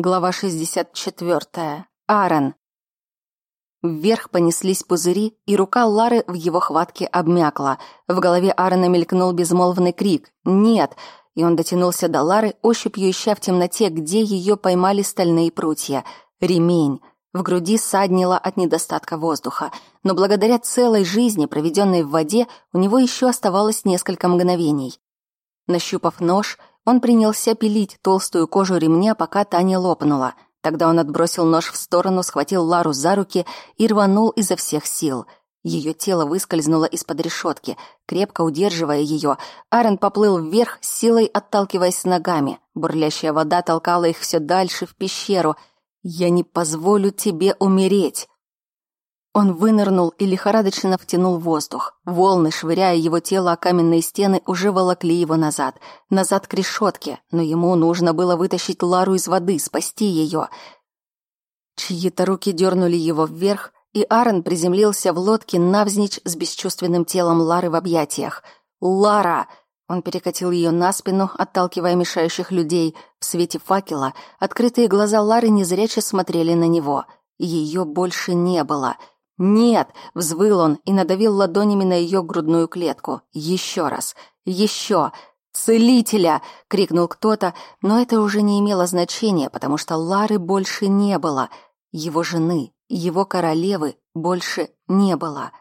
Глава 64. Аарон. Вверх понеслись пузыри, и рука Лары в его хватке обмякла. В голове Аарона мелькнул безмолвный крик «Нет!», и он дотянулся до Лары, ощупью ища в темноте, где ее поймали стальные прутья. Ремень. В груди саднило от недостатка воздуха, но благодаря целой жизни, проведенной в воде, у него еще оставалось несколько мгновений. Нащупав нож, он принялся пилить толстую кожу ремня, пока та не лопнула. Тогда он отбросил нож в сторону, схватил Лару за руки и рванул изо всех сил. Ее тело выскользнуло из-под решетки. Крепко удерживая ее, Аарон поплыл вверх, силой отталкиваясь ногами. Бурлящая вода толкала их все дальше в пещеру. «Я не позволю тебе умереть!» Он вынырнул и лихорадочно втянул воздух. Волны, швыряя его тело о каменные стены, уже волокли его назад. Назад к решетке, но ему нужно было вытащить Лару из воды, спасти ее. Чьи-то руки дернули его вверх, и Аарон приземлился в лодке навзничь с бесчувственным телом Лары в объятиях. «Лара!» Он перекатил ее на спину, отталкивая мешающих людей. В свете факела открытые глаза Лары незряче смотрели на него. Ее больше не было — «Нет!» — взвыл он и надавил ладонями на ее грудную клетку. «Еще раз! Еще!» «Целителя!» — крикнул кто-то, но это уже не имело значения, потому что Лары больше не было. Его жены, его королевы больше не было.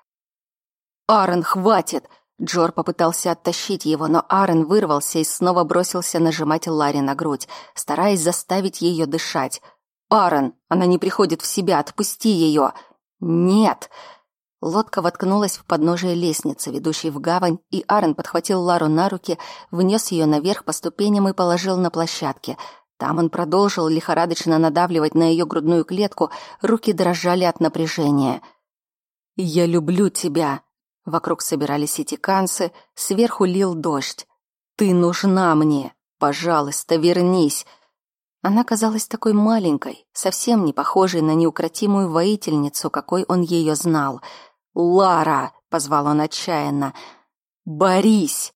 «Аарон, хватит!» Джор попытался оттащить его, но Аарон вырвался и снова бросился нажимать Ларе на грудь, стараясь заставить ее дышать. «Аарон, она не приходит в себя, отпусти ее!» «Нет!» Лодка воткнулась в подножие лестницы, ведущей в гавань, и Аарон подхватил Лару на руки, внес ее наверх по ступеням и положил на площадке. Там он продолжил лихорадочно надавливать на ее грудную клетку, руки дрожали от напряжения. «Я люблю тебя!» Вокруг собирались этиканцы, сверху лил дождь. «Ты нужна мне! Пожалуйста, вернись!» Она казалась такой маленькой, совсем не похожей на неукротимую воительницу, какой он ее знал. «Лара!» — позвал он отчаянно. «Борись!»